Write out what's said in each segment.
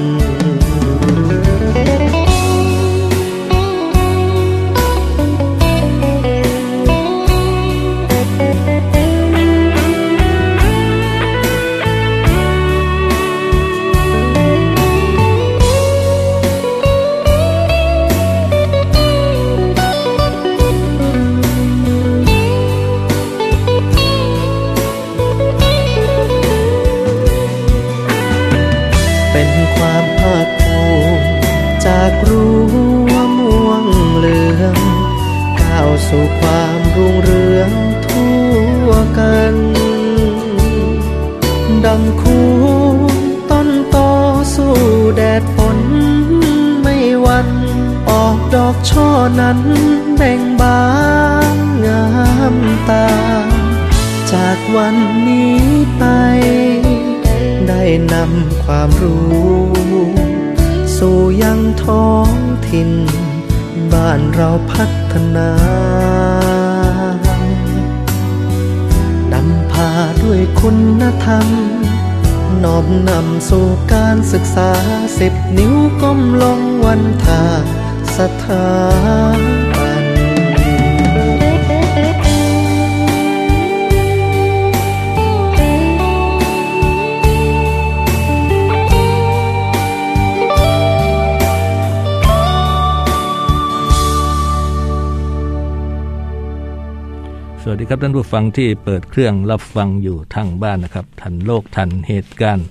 น นำความรู้ สู่ยังท้องถิ่น บ้านเราพัฒนานำพาด้วยคุณธรรมน้อมนำสู่การศึกษาสิบนิ้วก้มลงวันทาสถาบัน วัสดีครับท่านผู้ฟังที่เปิดเครื่องรับฟังอยู่ทางบ้านนะครับ ทันโลกทันเหตุการณ์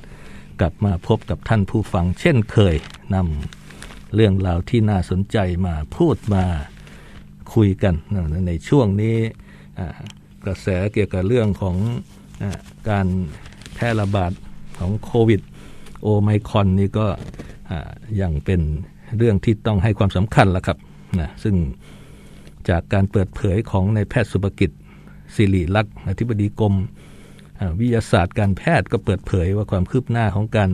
กลับมาพบกับท่านผู้ฟัง เช่นเคยนำเรื่องราวที่น่าสนใจมาพูดมาคุยกันในช่วงนี้กระแสเกี่ยวกับเรื่องของอการแพร่ระบาดของโควิดโอไมคอนนี่ก็ยังเป็นเรื่องที่ต้องให้ความสำคัญแล้วครับนะซึ่งจากการเปิดเผยของในายแพทย์สุภกิจ สิริลักษณ์อธิบดีกรมวิทยาศาสตร์การแพทย์ก็เปิดเผยว่าความคืบหน้าของการ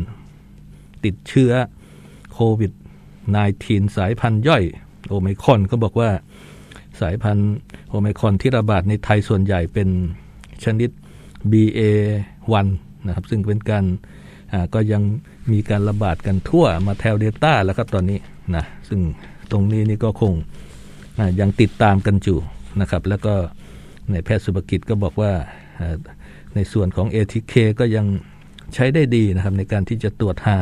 ติดเชื้อโควิด -19 สายพันธุ์ย่อยโอไมคอนเขาบอกว่าสายพันธุ์โอไมคอนที่ระบาดในไทยส่วนใหญ่เป็นชนิด BA1 นะครับ ซึ่งเป็นการก็ยังมีการระบาดกันทั่วมาแถวเดต้าแล้วครับตอนนี้นะซึ่งตรงนี้นี่ก็คงยังติดตามกันอยู่นะครับ แล้วก็ ในแพทย์สุภกิจก็บอกว่าอ่าในส่วนของ ATK ก็ยังใช้ได้ดีนะครับในการที่จะตรวจหา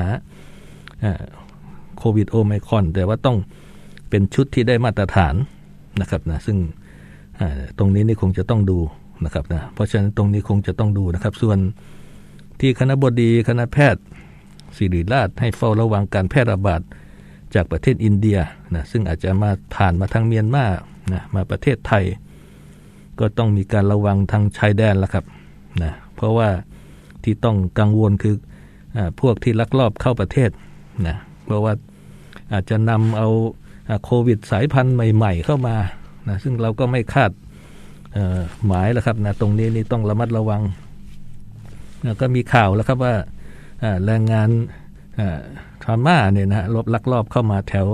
โควิดโอไมคอนแต่ว่าต้องเป็นชุดที่ได้มาตรฐานนะครับนะซึ่งตรงนี้นี่คงจะต้องดูนะครับนะเพราะฉะนั้นตรงนี้คงจะต้องดูนะครับ ส่วนที่คณะบดีคณะแพทย์ศิริราชให้เฝ้าระวังการแพร่ระบาดจากประเทศอินเดียนะซึ่งอาจจะมาผ่านมาทางเมียนมานะมาประเทศไทย ก็ต้องมีการระวังทางชายแดนแล้วครับนะเพราะว่าที่ต้องกังวลคืออพวกที่ลักลอบเข้าประเทศนะเพราะว่าอาจจะนำเอาโควิดสายพันธุ์ใหม่ ๆ เข้ามานะซึ่งเราก็ไม่คาดหมายแล้วครับนะตรงนี้นี่ต้องระมัดระวังนะก็มีข่าวแล้วครับว่าแรงงานทาม่าเนี่ยนะลบลักลอบเข้ามาแถว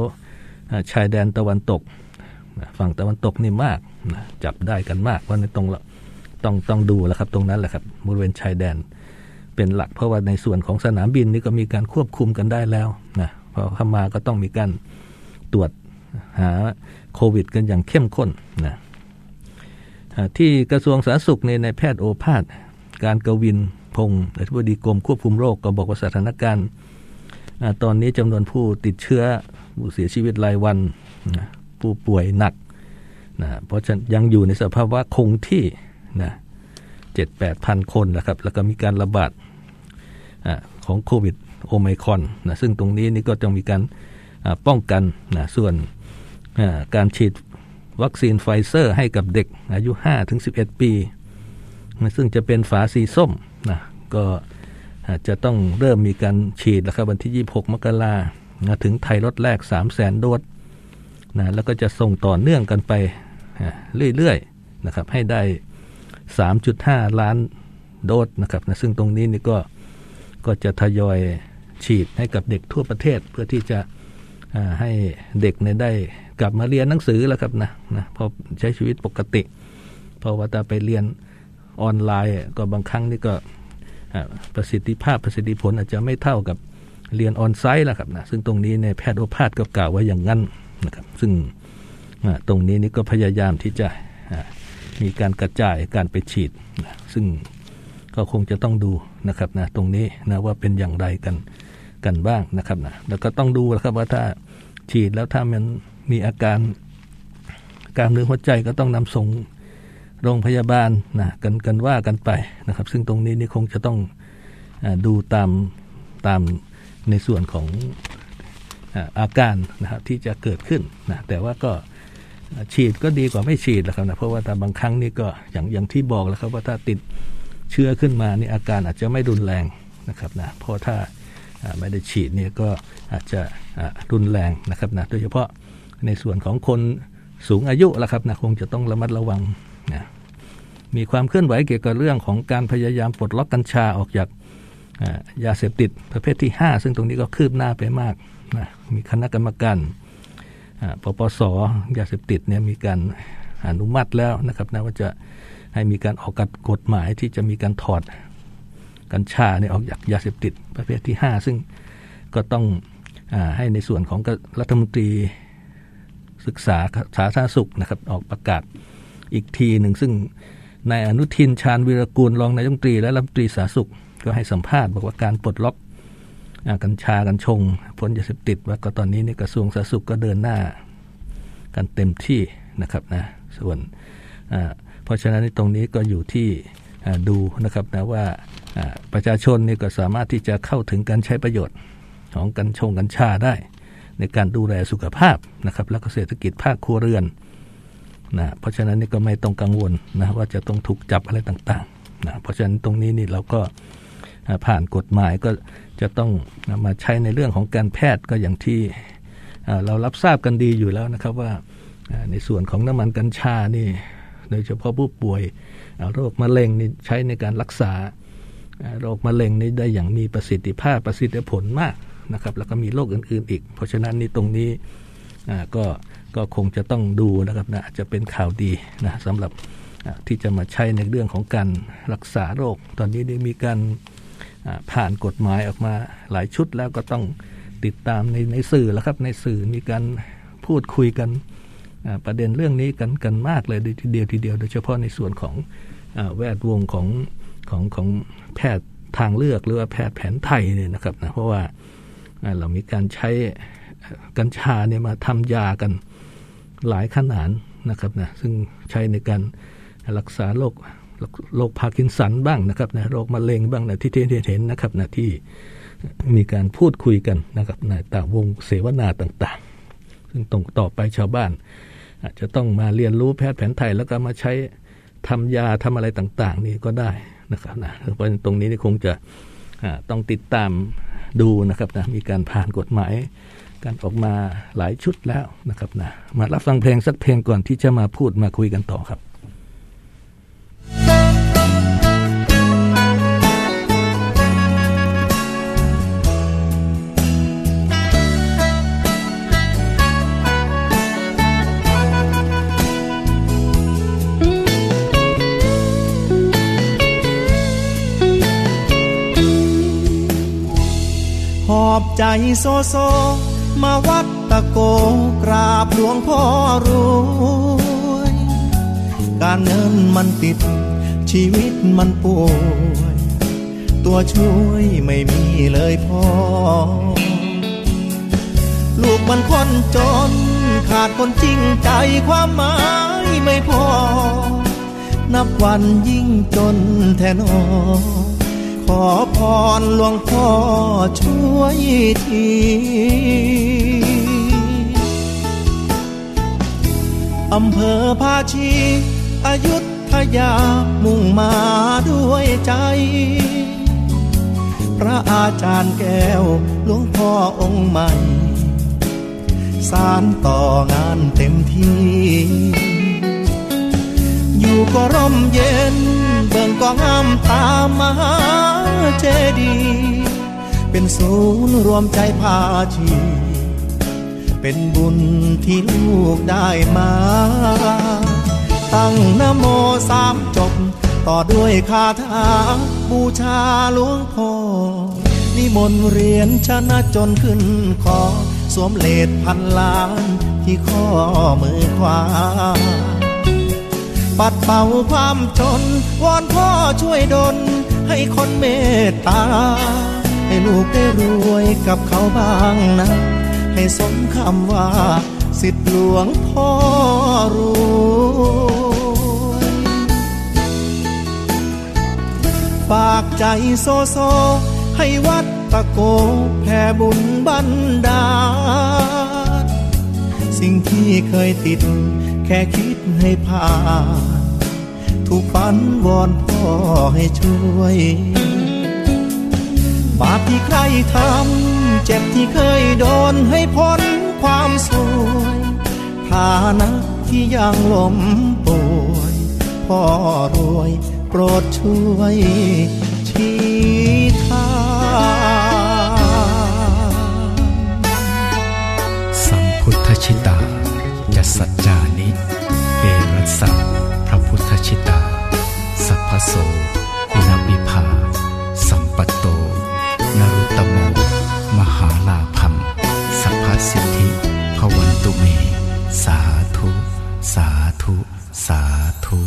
ชายแดนตะวันตก ฝั่งตะวันตกนี่มาก นะจับได้กันมากเพราะในตรงต้องต้องดูแล้วครับ ตรงนั้นแหละครับบริเวณชายแดน เป็นหลักเพราะว่าในส่วนของสนามบินนี่ก็มีการควบคุมกันได้แล้วนะพอเข้ามาก็ต้องมีการตรวจหาโควิด กันอย่างเข้มข้นนะที่กระทรวงสาธารณสุขในในแพทย์โอภาสการกวินพงศ์อธิบดีกรมควบคุมโรคก็บอกว่าสถานการณ์ตอนนี้จำนวนผู้ติดเชื้อผู้เสียชีวิตรายวัน ผู้ป่วยหนัก นะเพราะฉะนั้นยังอยู่ในสภาวะคงที่นะเจ็ดแปดพันคนนะครับ แล้วก็มีการระบาดอของโควิดโอไมคอนนะซึ่งตรงนี้นี่ก็จะมีการป้องกันนะส่วนการฉีดวัคซีนไฟเซอร์ให้กับเด็กอายุ 5-11 ปีนะซึ่งจะเป็นฝาสีส้มนะก็จะต้องเริ่มมีการฉีดแล้วครับวันที่ 26 มกราถึงไทยรถแรก 3 0 0แสนโดสนะแล้วก็จะส่งต่อเนื่องกันไป เรื่อยๆนะครับให้ได้ 3.5 ล้านโดสนะครับนะซึ่งตรงนี้นี่ก็ก็จะทยอยฉีดให้กับเด็กทั่วประเทศเพื่อที่จะให้เด็กเนี่ยได้กลับมาเรียนหนังสือแล้วครับนะนะพอใช้ชีวิตปกติเพราะว่าถ้าไปเรียนออนไลน์ก็บางครั้งนี่ก็ประสิทธิภาพประสิทธิผลอาจจะไม่เท่ากับเรียนออนไซต์แล้วครับนะซึ่งตรงนี้ในแพทย์โอภาสก็กล่าวว่าอย่างนั้นนะครับซึ่ง ตรงนี้นี่ก็พยายามที่จะมีการกระจายการไปฉีด ซึ่งก็คงจะต้องดูนะครับนะตรงนี้นะว่าเป็นอย่างไรกันกันบ้างนะครับนะแล้วก็ต้องดูนะครับว่าถ้าฉีดแล้วถ้ามันมีอาการการเนื้อหัวใจก็ต้องนำส่งโรงพยาบาลนะกันกันว่ากันไปนะครับ ซึ่งตรงนี้นี่คงจะต้องอดูตามตามในส่วนของอาการนะครับที่จะเกิดขึ้นนะแต่ว่าก็ ฉีดก็ดีกว่าไม่ฉีดแล้วครับนะเพราะว่าแต่บางครั้งนี่ก็อย่างอย่างที่บอกแล้วครับว่าถ้าติดเชื้อขึ้นมานี่อาการอาจจะไม่รุนแรงนะครับนะเพราะถ้าไม่ได้ฉีดเนี่ยก็อาจจะรุนแรงนะครับนะโดยเฉพาะในส่วนของคนสูงอายุละครับนะคงจะต้องระมัดระวังนะมีความเคลื่อนไหวเกี่ยวกับเรื่องของการพยายามปลดล็อกกัญชาออกจากยาเสพติดประเภทที่ 5 ซึ่งตรงนี้ก็คืบหน้าไปมากนะมีคณะกรรมการ ปปสยาเสพติดเนี่ยมีการอนุมัติแล้วนะครับนะว่าจะให้มีการออกกฎหมายที่จะมีการถอดกัญชาเนี่ยออกจากยาเสพติดประเภทที่ 5 ซึ่งก็ต้องอให้ในส่วนของรัฐมนตรีศึกษาสาธารณสุขนะครับออกประกาศอีกทีหนึ่งซึ่งนายอนุทินชาญวิรกูลรองนายกรัฐมนตรีและรัฐมนตรีสาธารณสุข ก็ให้สัมภาษณ์บอกว่าการปลดล็อก กัญชากัญชงพ้นยาเสพติดว่าก็ตอนนี้ในกระทรวงสาธารณสุขก็เดินหน้ากันเต็มที่นะครับนะส่วนเพราะฉะนั้นตรงนี้ก็อยู่ที่ดูนะครับนะว่าประชาชนนี่ก็สามารถที่จะเข้าถึงการใช้ประโยชน์ของกัญชงกัญชาได้ ในการดูแลสุขภาพนะครับแล้วก็เศรษฐกิจภาคครัวเรือนนะเพราะฉะนั้นนี่ก็ไม่ต้องกังวลนะว่าจะต้องถูกจับอะไรต่างๆนะเพราะฉะนั้นตรงนี้นี่เราก็ผ่านกฎหมายก็ จะต้องมาใช้ในเรื่องของการแพทย์ก็อย่างที่เรารับทราบกันดีอยู่แล้วนะครับว่าในส่วนของน้ำมันกัญชานี่โดยเฉพาะผู้ป่วยโรคมะเร็งนี่ใช้ในการรักษาโรคมะเร็งนี่ได้อย่างมีประสิทธิภาพประสิทธิผลมากนะครับ แล้วก็มีโรคอื่นๆอีก เพราะฉะนั้นนี่ตรงนี้ก็ก็คงจะต้องดูนะครับนะจะเป็นข่าวดีนะสำหรับที่จะมาใช้ในเรื่องของการรักษาโรค ตอนนี้ได้มีการ ผ่านกฎหมายออกมาหลายชุดแล้วก็ต้องติดตามในในสื่อแล้วครับในสื่อมีการพูดคุยกันประเด็นเรื่องนี้กันกันมากเลยทีเดียวทีเดียว โดยเฉพาะในส่วนของแวดวงของของของแพทย์ทางเลือกหรือว่าแพทย์แผนไทยเนี่ยนะครับนะเพราะว่าเรามีการใช้กัญชาเนี่ยมาทำยากันหลายขนานนะครับนะซึ่งใช้ในการรักษาโรค โรคพาร์กินสันบ้างนะครับนะโรคมะเร็งบ้างนะที่เห็นนะครับนะที่มีการพูดคุยกันนะครับในต่างวงเสวนาต่างๆ ซึ่งตรงต่อไปชาวบ้าน อาจจะต้องมาเรียนรู้แพทย์แผนไทยแล้วก็มาใช้ทำยาทำอะไรต่างๆ นี่ก็ได้นะครับนะเพราะตรงนี้นี่คงจะต้องติดตามดูนะครับนะมีการผ่านกฎหมายการออกมาหลายชุดแล้วนะครับนะมารับฟังเพลงสักเพลงก่อนที่จะมาพูดมาคุยกันต่อครับ หอบใจโซโซ มาวัดตะโกกราบหลวงพ่อรวยการเงินมันติด ชีวิตมันป่วย ตัวช่วยไม่มีเลยพ่อ ลูกมันคนจน ขาดคนจริงใจความหมายไม่พอ นับวันยิ่งจนแทนอ ขอพรหลวงพ่อช่วยทีอำเภอภาชีอายุทยามุ่งมาด้วยใจ พระอาจารย์แก้วหลวงพ่อองค์ใหม่ สารต่องานเต็มที่ อยู่ก็ร่มเย็น เบิ่งก็งามตามมหาเจดี เป็นศูนย์รวมใจพาชี เป็นบุญที่ลูกได้มา ตั้งนโมสามจบ ต่อด้วยคาถาบูชาหลวงพ่อนิมนต์เรียนชนะจนขึ้นคอสวมเลดพันล้านที่ข้อมือขวา ปัดเป่าความจน วอนพ่อช่วยดล ให้คนเมตตา ให้ลูกได้รวยกับเขาบ้างนะ ให้สมคำว่า สิทธิหลวงพ่อรวยฝากใจโซโซ ให้วัดตะโกแผ่บุญบันดา สิ่งที่เคยติด แค่คิดให้ผ่าน ถูกฝันวอนพ่อให้ช่วย บาปที่ใครทำ เจ็บที่เคยโดนให้พ้นความสวยฐานะที่ยังล้มป่วยพ่อรวยโปรดช่วยชี้ทาง ชิตาจัสัจจานิเอรัสสะพระพุทธชิตา สัพพโสอิรวิภา สัมปตโต นรุตโม มหาลาพัมสัพพสิทธิพวันตุเม สาธุ สาธุ สาธุ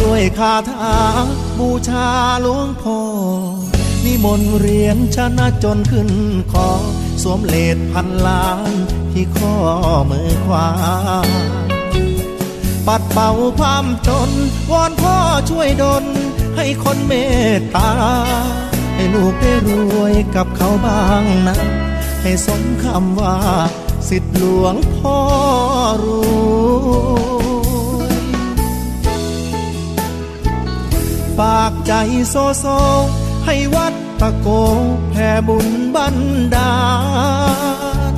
ด้วยคาถาบูชาหลวงพ่อนิมนต์เรียนชนะจนขึ้นคอสวมเลดพันล้านที่ข้อมือขวา ปัดเป่าความจน วอนพ่อช่วยดลให้คนเมตตา ให้ลูกได้รวยกับเขาบ้างนะ ให้สมคำว่า สิทธิหลวงพ่อรู้ ฝากใจโซโซ ให้วัดตะโกแผ่บุญบันดาล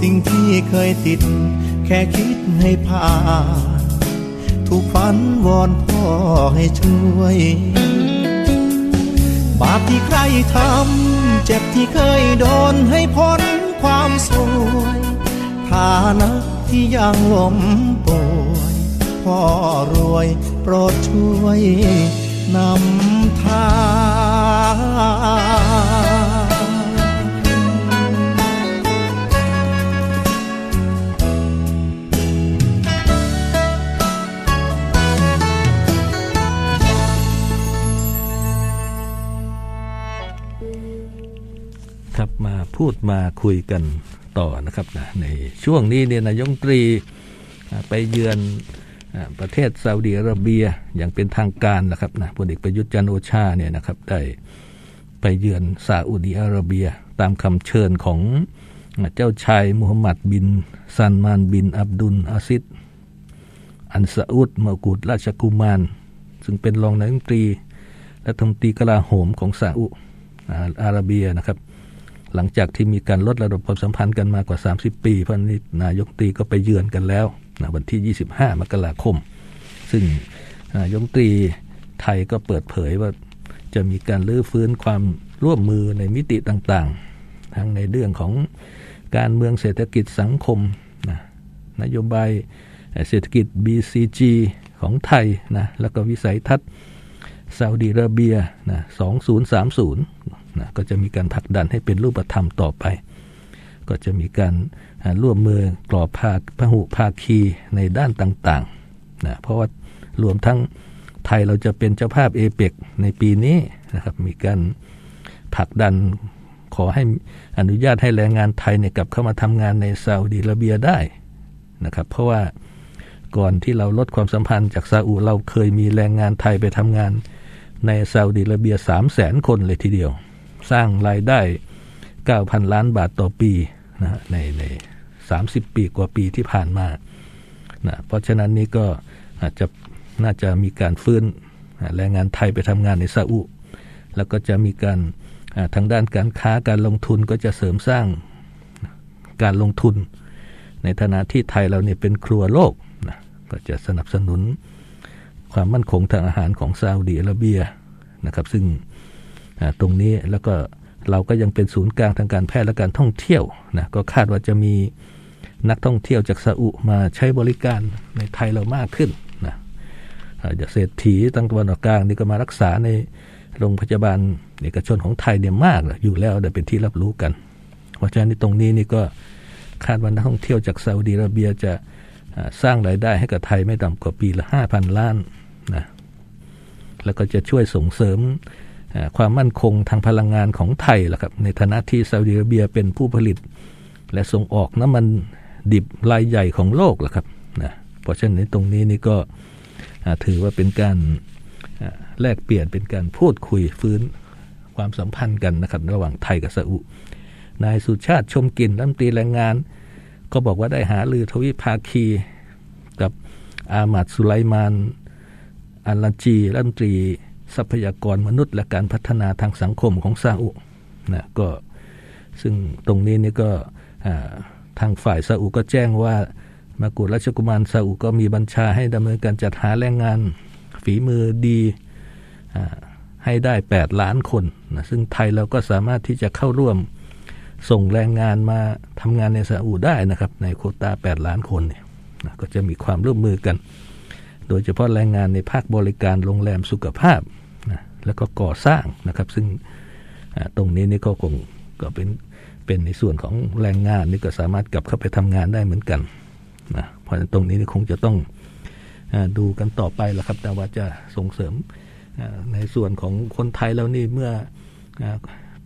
สิ่งที่เคยติด แค่คิดให้ผ่านถูกฝันวอนพ่อให้ช่วย บาปที่ใครทำ เจ็บที่เคยโดนให้พ้นความสวยฐานะที่ยังล้มป่วยพ่อรวย รดช่วยนำทางครับมาพูดมาคุยกันต่อนะครับนะในช่วงนี้เนี่ยนายกรัฐมนตรีไปเยือน ประเทศซาอุดิอาระเบียอย่างเป็นทางการนะครับนะพลเอกประยุทธ์จันทร์โอชาเนี่ยนะครับได้ไปเยือนซาอุดิอาระเบีย ตามคำเชิญของเจ้าชายมูฮัมหมัดบินซัลมานบิน อับดุลอาซิซ อัลซาอุด มกุฎราชกุมาร ซึ่งเป็นรองนายกรัฐมนตรีและรัฐมตีกลาโหมของซาอุอาระเบียนะครับ หลังจากที่มีการลดระดับความสัมพันธ์กันมากว่า 30 ปีเพราะนี้นายกรัฐมตีก็ไปเยือนกันแล้ว นะวันที่ 25 มกราคม ซึ่งยกรัฐมนตรีไทยก็เปิดเผยว่าจะมีการรื้อฟื้นความร่วมมือในมิติต่างๆ ทั้งในเรื่องของการเมืองเศรษฐกิจสังคมนะนโยบายเศรษฐกิจ BCG ของไทยนะแล้วก็วิสัยทัศน์ซาอุดิอาระเบียนะ2030นะก็จะมีการผลักดันให้เป็นรูปธรรมต่อไป ก็จะมีการ ร่วมมือกรอบภาคพหุภาคีในด้านต่างๆนะเพราะว่ารวมทั้งไทยเราจะเป็นเจ้าภาพเอเปกในปีนี้นะครับมีการผลักดันขอให้อนุญาตให้แรงงานไทยเนี่ยกลับเข้ามาทำงานในซาอุดิอาระเบียได้นะครับเพราะว่าก่อนที่เราลดความสัมพันธ์จากซาอุเราเคยมีแรงงานไทยไปทำงานในซาอุดิอาระเบีย3 0 0แสนคนเลยทีเดียว สร้างรายได้ 9,000 ล้านบาทต่อปี นะฮะในใน30ปีกว่าปีที่ผ่านมานะเพราะฉะนั้นนี่ก็อาจจะน่าจะมีการฟื้นแรงงานไทยไปทำงานในซาอุ แล้วก็จะมีการทางด้านการค้าการลงทุนก็จะเสริมสร้างการลงทุน ในฐานะที่ไทยเราเนี่ยเป็นครัวโลกนะก็จะสนับสนุนความมั่นคงทางอาหารของซาอุดีอาระเบียนะครับ ซึ่งตรงนี้แล้วก็ เราก็ยังเป็นศูนย์กลางทางการแพทย์และการท่องเที่ยวนะก็คาดว่าจะมีนักท่องเที่ยวจากซาอุมาใช้บริการในไทยเรามากขึ้นนะจากเศรษฐีตั้งตะวันออกกลางนี่ก็มารักษาในโรงพยาบาลเอกชนของไทยเนี่ยมากเลยอยู่แล้วแต่เป็นที่รับรู้กัน เพราะฉะนั้นตรงนี้นี่ก็คาดว่านักท่องเที่ยวจากซาอุดีอาระเบียจะสร้างรายได้ให้กับไทยไม่ต่ำกว่าปีละ 5,000 ล้านนะแล้วก็จะช่วยส่งเสริม ความมั่นคงทางพลังงานของไทยล่ะครับในฐานะที่ซาอุดิอาระเบียเป็นผู้ผลิต และส่งออกน้ำมันดิบรายใหญ่ของโลกล่ะครับนะเพราะฉะนั้นตรงนี้นี่ก็ถือว่าเป็นการแลกเปลี่ยนเป็นการพูดคุยฟื้นความสัมพันธ์กันนะครับระหว่างไทยกับซาอุ นายสุชาติชมกินรัฐมนตรีแรงงาน ก็บอกว่าได้หาลือทวิภาคีกับอามัดสุไลมานอัลลาจีรัฐมนตรี ทรัพยากรมนุษย์ และการพัฒนาทางสังคมของซาอุนะก็ซึ่งตรงนี้นี่ก็ทางฝ่ายซาอุก็แจ้งว่ามากุฎราชกุมารซาอุก็มีบัญชาให้ดำเนินการจัดหาแรงงานฝีมือดีอให้ได้ 8 ล้านคนนะซึ่งไทยเราก็สามารถที่จะเข้าร่วมส่งแรงงานมาทำงานในซาอุได้นะครับ ในโควตา8 ล้านคนเนี่ยนะก็จะมีความร่วมมือกัน โดยเฉพาะแรงงานในภาคบริการโรงแรมสุขภาพ แล้วก็ก่อสร้างนะครับ ซึ่งตรงนี้นี่ก็คงก็เป็นเป็นในส่วนของแรงงานนี่ก็สามารถกลับเข้าไปทำงานได้เหมือนกันนะเพราะฉะนั้นตรงนี้นี่คงจะต้องดูกันต่อไปละครับ แต่ว่าจะส่งเสริมในส่วนของคนไทยแล้วนี่เมื่อ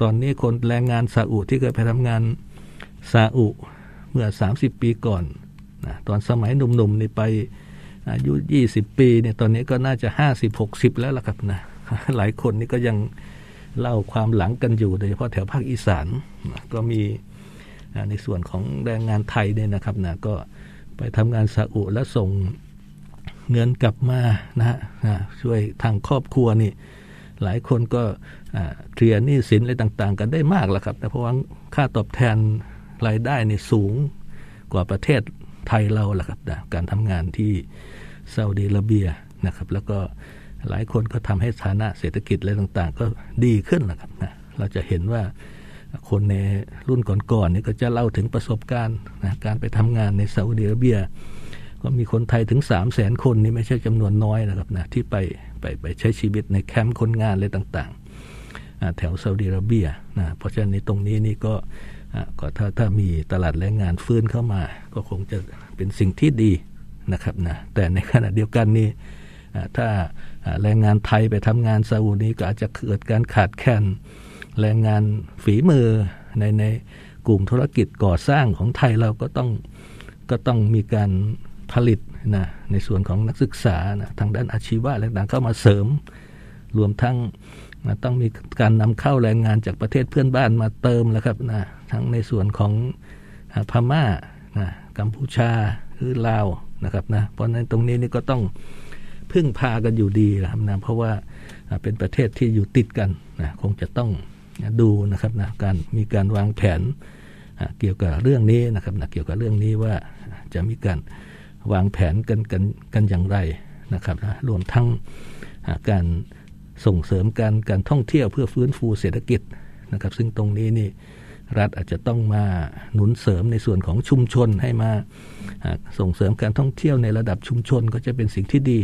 ตอนนี้คนแรงงานซาอุที่เคยไปทำงานซาอุเมื่อ 30 ปีก่อนนะตอนสมัยหนุ่มๆนี่ไปอายุ 20 ปีเนี่ยตอนนี้ก็น่าจะ 50 60 แล้วล่ะครับนะ หลายคนนี่ก็ยังเล่าความหลังกันอยู่โดยเฉพาะแถวภาคอีสานก็มีในส่วนของแรงงานไทยเนี่ยนะครับนะก็ไปทำงานซาอุแล้วส่งเงินกลับมานะฮะช่วยทางครอบครัวนี่ หลายคนก็เคลียร์หนี้สินอะไรต่างๆ กันได้มากแล้วครับนะเพราะว่าค่าตอบแทนรายได้นี่สูงกว่าประเทศไทยเราแหละครับนะการทำงานที่ซาอุดิอาระเบียนะครับ แล้วก็ หลายคนก็ทำให้ฐานะเศรษฐกิจอะไรต่างๆ ก็ดีขึ้นนะครับนะเราจะเห็นว่าคนในรุ่นก่อนๆนี่ก็จะเล่าถึงประสบการณ์นะการไปทำงานในซาอุดิอาระเบีย ก็มีคนไทยถึง 3 0 0แสนคนนี่ไม่ใช่จำนวนน้อยนะครับนะที่ไปไปไปใช้ชีวิตในแคมป์คนงานอะไรต่างๆ แถวซาอุดิอาระเบียนะเพราะฉะนั้นในตรงนี้นี่ก็ก็ถ้าถ้ามีตลาดแรงงานฟื้นเข้ามา ก็คงจะเป็นสิ่งที่ดีนะครับนะแต่ในขณะเดียวกันนี่ถ้า แรงงานไทยไปทำงานซาอุนี้ก็อาจจะเกิดการขาดแคลนแรงงานฝีมือในในกลุ่มธุรกิจก่อสร้างของไทยเราก็ต้องก็ต้องมีการผลิตนะในส่วนของนักศึกษานะทางด้านอาชีวะอะต่างเข้ามาเสริม รวมทั้งนะต้องมีการนำเข้าแรงงานจากประเทศเพื่อนบ้านมาเติมแล้วครับนะทั้งในส่วนของพม่านะกัมพูชาหรือลาวนะครับนะเพราะนั้นตรงนี้นี่ก็ต้อง พึ่งพากันอยู่ดีนะครับนะเพราะว่าเป็นประเทศที่อยู่ติดกันนะคงจะต้องดูนะครับนะการมีการวางแผนเกี่ยวกับเรื่องนี้นะครับนะเกี่ยวกับเรื่องนี้ว่าจะมีการวางแผนกันกันกันอย่างไรนะครับนะรวมทั้งการส่งเสริมการการท่องเที่ยวเพื่อฟื้นฟูเศรษฐกิจนะครับ ซึ่งตรงนี้นี่รัฐอาจจะต้องมาหนุนเสริมในส่วนของชุมชนให้มาส่งเสริมการท่องเที่ยวในระดับชุมชนก็จะเป็นสิ่งที่ดี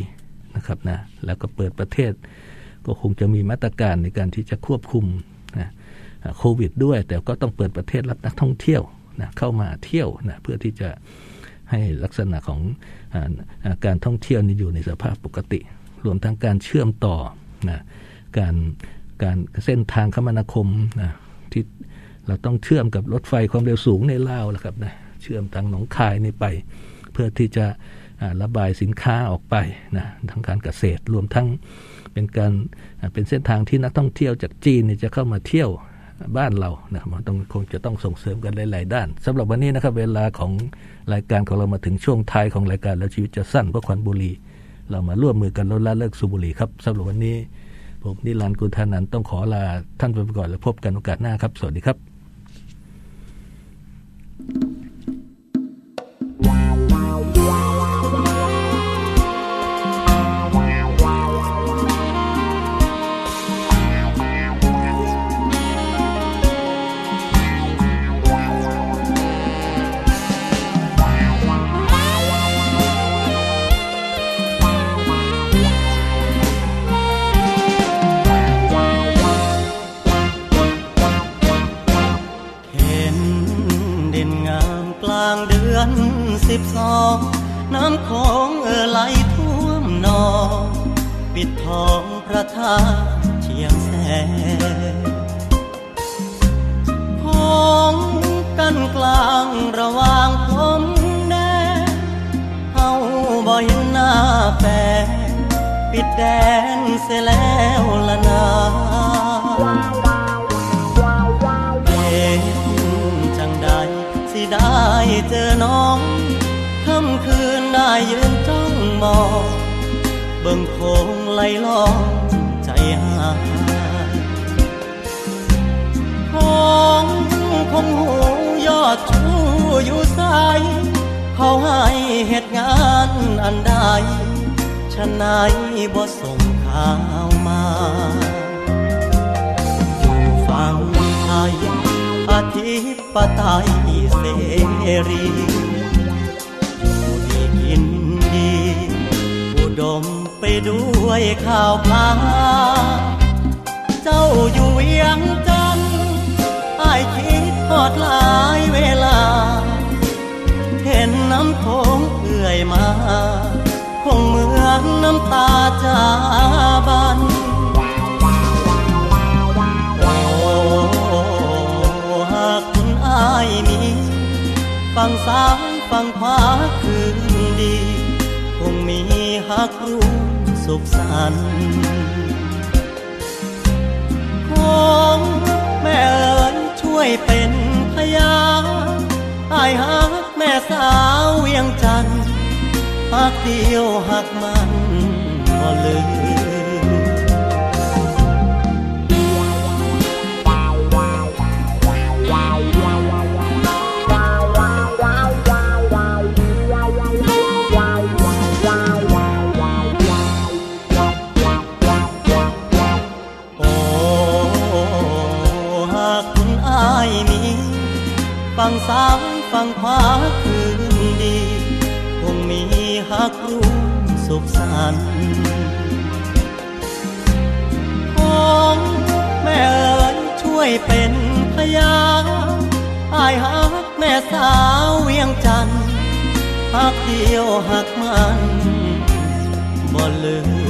นะครับนะแล้วก็เปิดประเทศ ก็คงจะมีมาตรการในการที่จะควบคุมนะโควิด ด้วย แต่ก็ต้องเปิดประเทศรับนักท่องเที่ยวนะเข้ามาเที่ยวนะเพื่อที่จะให้ลักษณะของอการท่องเที่ยวนี่อยู่ในสภาพปกติ รวมทั้งการเชื่อมต่อนะการการเส้นทางคมนาคมนะที่เราต้องเชื่อมกับรถไฟความเร็วสูงในลาวแหละครับนะเชื่อมทางหนองคายนี่ไป เพื่อที่จะ ระบายสินค้าออกไปนะทางการเกษตรรวมทั้งเป็นการเป็นเส้นทางที่นักท่องเที่ยวจากจีนจะเข้ามาเที่ยวบ้านเรานะครับต้องคงจะต้องส่งเสริมกันหลาย ๆ ด้านสำหรับวันนี้นะครับ เวลาของรายการของเรามาถึงช่วงท้ายของรายการแล้วชีวิตจะสั้นเพราะควันบุหรี่เรามาร่วมมือกันลดละเลิกสูบบุหรี่ครับสำหรับวันนี้ ผมนิรันดร์กุลธานันต้องขอลาท่านไปก่อนแล้วพบกันโอกาสหน้าครับ สวัสดีครับ เชียงแสนพ้องกันกลางระหว่างพรมแดงเฮาบ่เห็นหน้าแฟนปิดแดนเสียแล้วละนาเห็นจังใดสิได้เจอน้องค่ำคืนได้ยืนจ้องมองเบิ่งโคงไหลลอง ยาของคงหูยอดชูอยู่ใสเขาให้เหตุงานอันใดฉันไหนบ่ส่งข่าวมาอยู่ฝั่งไทยอธิปไตยเสรีอยู่ดีกินดี อุดม ไปด้วยข่าวพาเจ้าอยู่เวียงจันไอคิดทอดลายเวลา เห็นน้ำโขงเอื่อยมา คงเหมือนน้ำตาจาบันฟังซ้ายฟังขวาคืนดี คงมีหักรู้ สุขสันต์ของแม่เอ๋ยช่วยเป็นพยาไอายหักแม่สาวเวียงจันทร์หักเดียวหักมันก็ลืม ฝั่งซ้ายฝั่งขวาคืนดี คงมีหักรูสุขสันต์ของแม่เอ๋ยช่วยเป็นพยานอายหักแม่สาวเวียงจันทร์หักเดียวหักมันบ่ลืม